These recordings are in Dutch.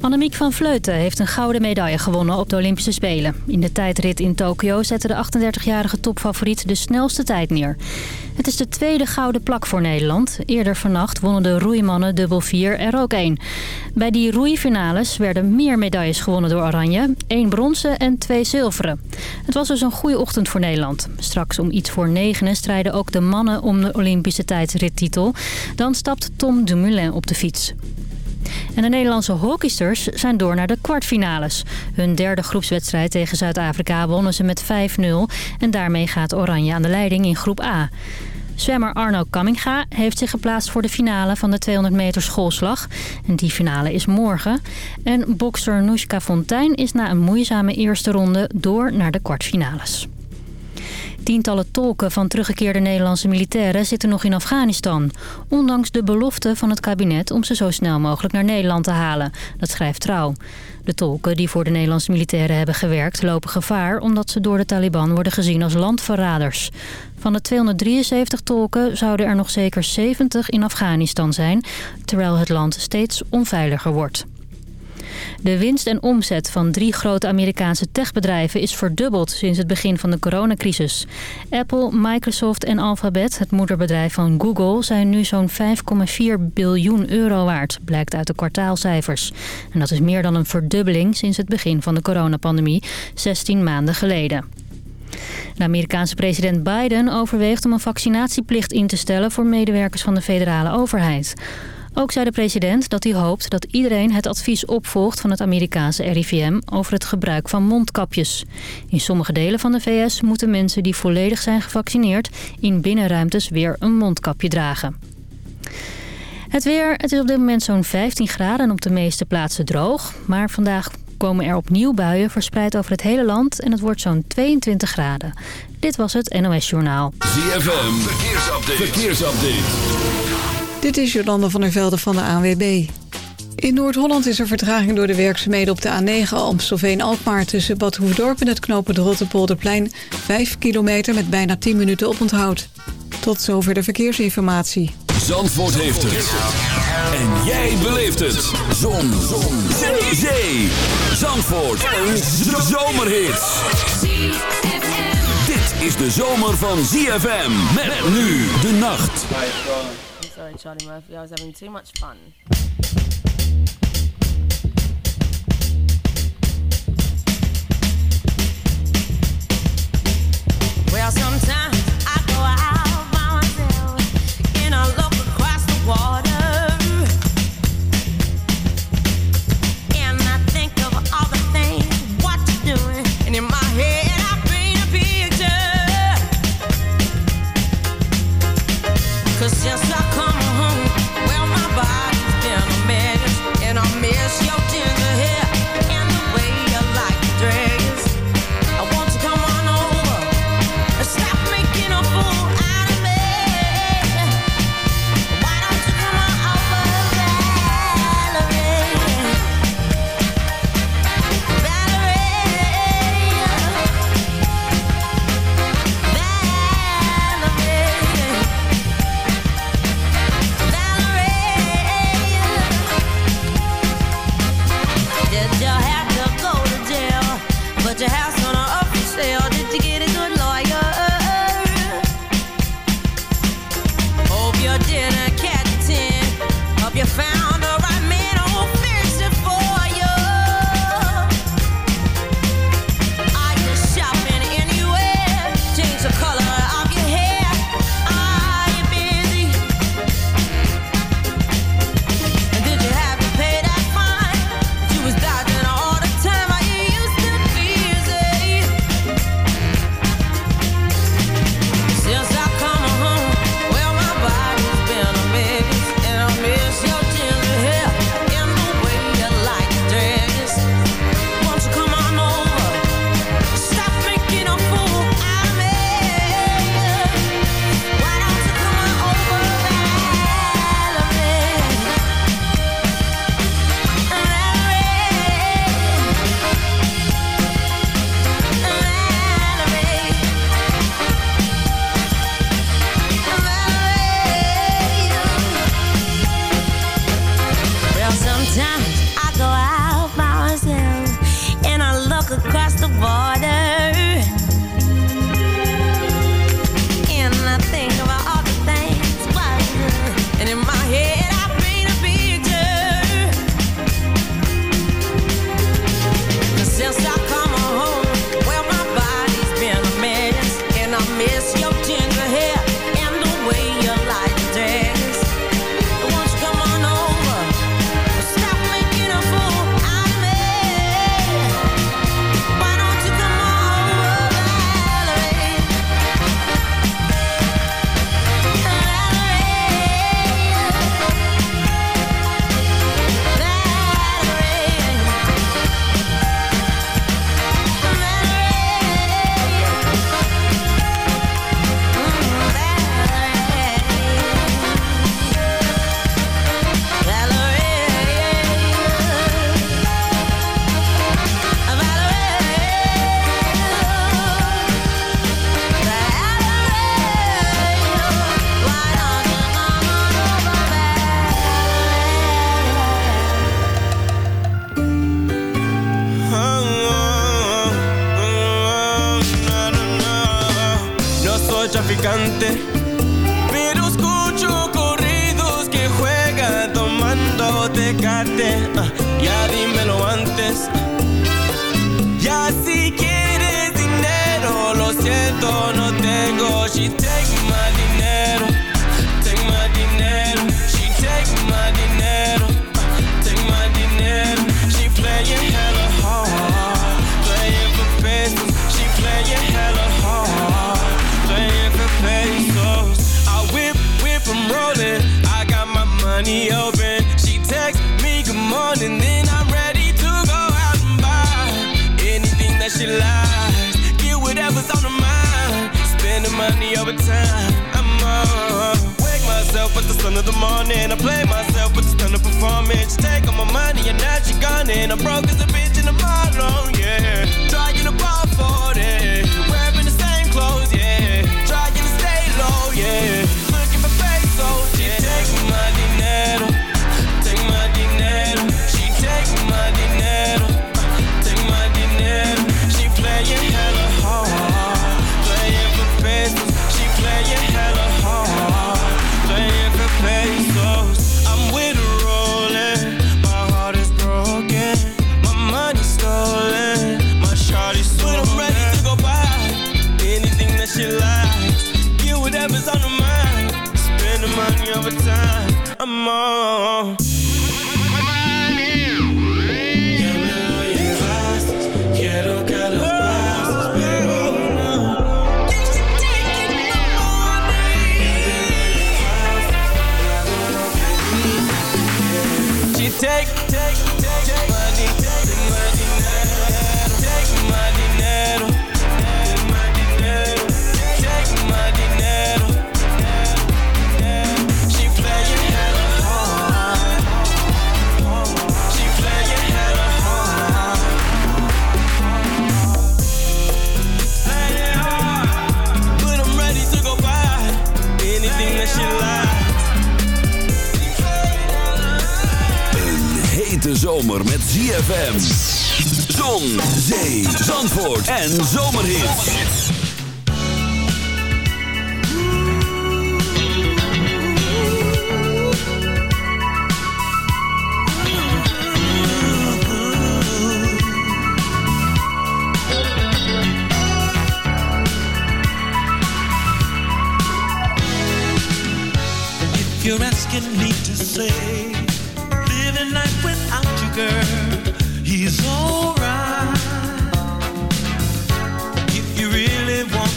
Annemiek van Vleuten heeft een gouden medaille gewonnen op de Olympische Spelen. In de tijdrit in Tokio zette de 38-jarige topfavoriet de snelste tijd neer. Het is de tweede gouden plak voor Nederland. Eerder vannacht wonnen de roeimannen dubbel 4 er ook één. Bij die roeifinales werden meer medailles gewonnen door Oranje. één bronzen en twee zilveren. Het was dus een goede ochtend voor Nederland. Straks om iets voor negenen strijden ook de mannen om de Olympische tijdrittitel. Dan stapt Tom Dumoulin op de fiets. En de Nederlandse hockeysters zijn door naar de kwartfinales. Hun derde groepswedstrijd tegen Zuid-Afrika wonnen ze met 5-0. En daarmee gaat Oranje aan de leiding in groep A. Zwemmer Arno Kamminga heeft zich geplaatst voor de finale van de 200 meter schoolslag. En die finale is morgen. En bokser Nushka Fontijn is na een moeizame eerste ronde door naar de kwartfinales. Tientallen tolken van teruggekeerde Nederlandse militairen zitten nog in Afghanistan. Ondanks de belofte van het kabinet om ze zo snel mogelijk naar Nederland te halen. Dat schrijft Trouw. De tolken die voor de Nederlandse militairen hebben gewerkt lopen gevaar... omdat ze door de Taliban worden gezien als landverraders. Van de 273 tolken zouden er nog zeker 70 in Afghanistan zijn... terwijl het land steeds onveiliger wordt. De winst en omzet van drie grote Amerikaanse techbedrijven is verdubbeld sinds het begin van de coronacrisis. Apple, Microsoft en Alphabet, het moederbedrijf van Google, zijn nu zo'n 5,4 biljoen euro waard, blijkt uit de kwartaalcijfers. En dat is meer dan een verdubbeling sinds het begin van de coronapandemie, 16 maanden geleden. De Amerikaanse president Biden overweegt om een vaccinatieplicht in te stellen voor medewerkers van de federale overheid. Ook zei de president dat hij hoopt dat iedereen het advies opvolgt van het Amerikaanse RIVM over het gebruik van mondkapjes. In sommige delen van de VS moeten mensen die volledig zijn gevaccineerd in binnenruimtes weer een mondkapje dragen. Het weer, het is op dit moment zo'n 15 graden en op de meeste plaatsen droog. Maar vandaag komen er opnieuw buien verspreid over het hele land en het wordt zo'n 22 graden. Dit was het NOS Journaal. ZFM, verkeersupdate. verkeersupdate. Dit is Jolanda van der Velde van de ANWB. In Noord-Holland is er vertraging door de werkzaamheden op de A9 Amstelveen-Alkmaar... tussen Bad Hoefdorp en het knopen de Rottepolderplein... 5 kilometer met bijna 10 minuten op onthoud. Tot zover de verkeersinformatie. Zandvoort heeft het. En jij beleeft het. Zon. Zon. Zee. Zee. Zandvoort. Zomerhit. Dit is de zomer van ZFM. Met nu de nacht. Sorry, Charlie Murphy. I was having too much fun. Well, sometimes I go out by myself and I look across the water.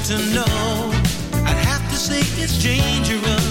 to know. I'd have to say it's dangerous.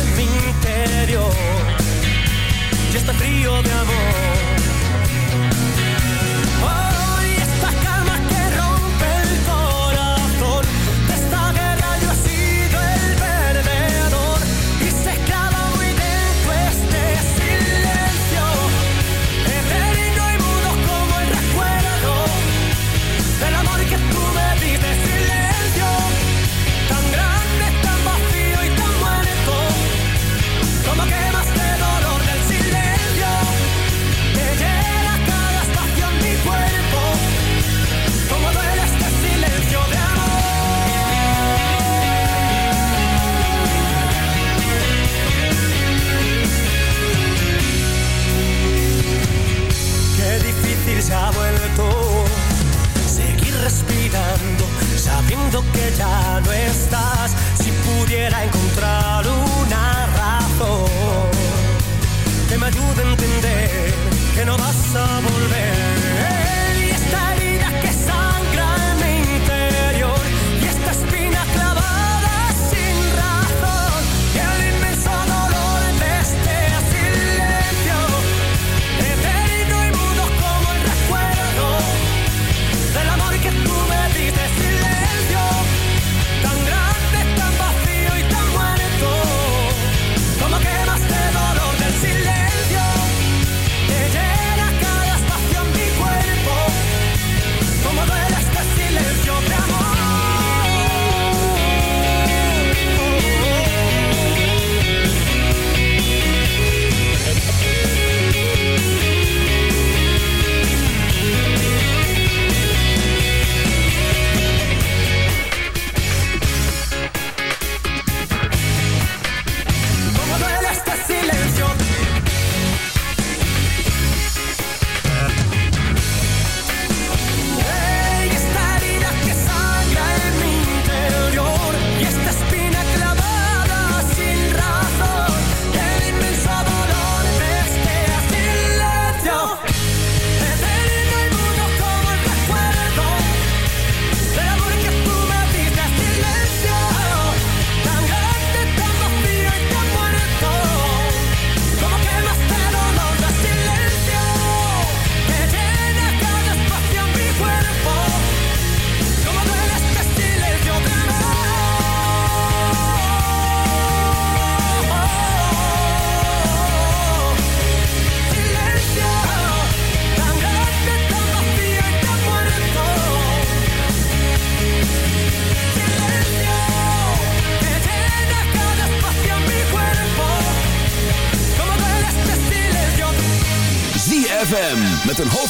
en mi interior. Ya está frío de amor.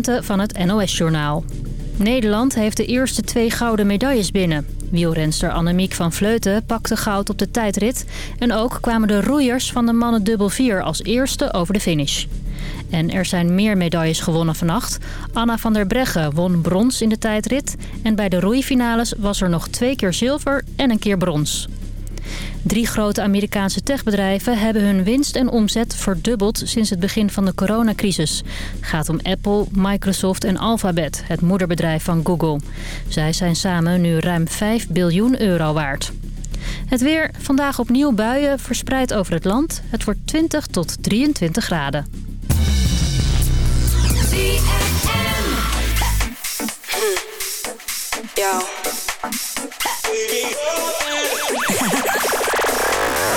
Van het NOS-journaal. Nederland heeft de eerste twee gouden medailles binnen. Wielrenster Annemiek van Vleuten pakte goud op de tijdrit... en ook kwamen de roeiers van de mannen dubbel vier als eerste over de finish. En er zijn meer medailles gewonnen vannacht. Anna van der Breggen won brons in de tijdrit... en bij de roeifinales was er nog twee keer zilver en een keer brons. Drie grote Amerikaanse techbedrijven hebben hun winst en omzet verdubbeld sinds het begin van de coronacrisis. Het gaat om Apple, Microsoft en Alphabet, het moederbedrijf van Google. Zij zijn samen nu ruim 5 biljoen euro waard. Het weer, vandaag opnieuw buien, verspreid over het land. Het wordt 20 tot 23 graden.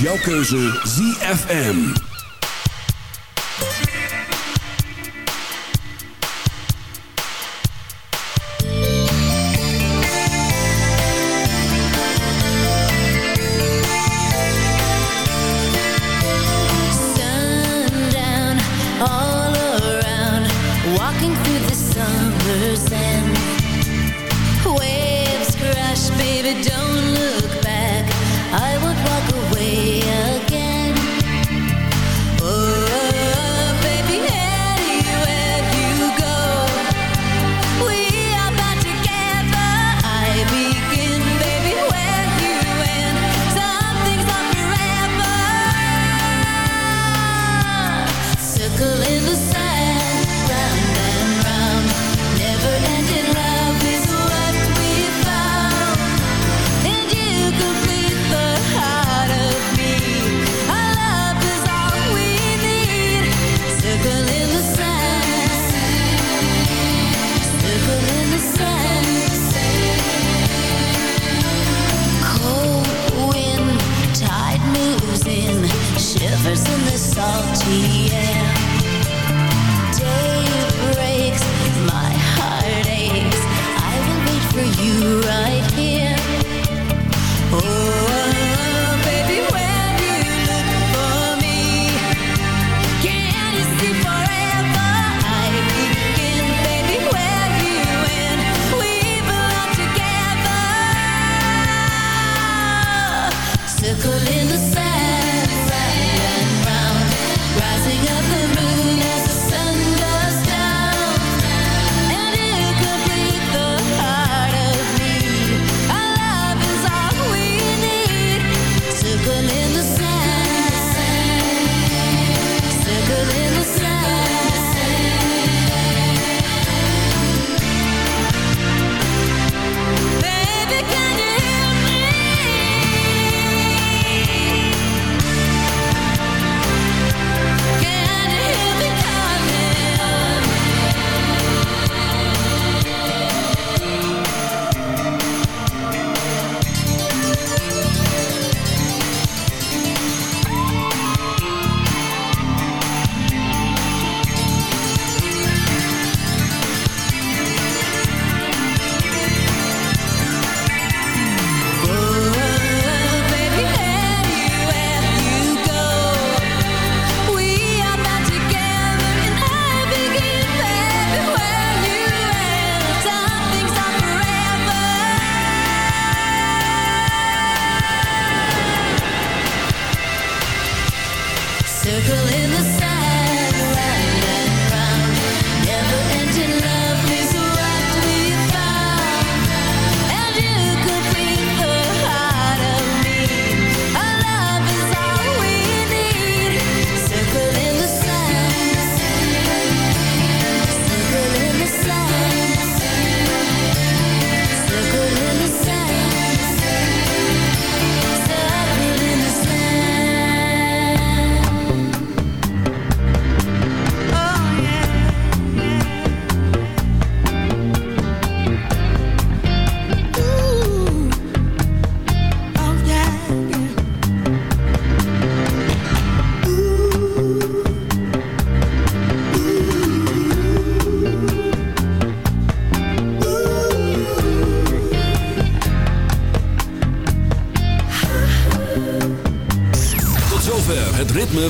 jouw keuze ZFM.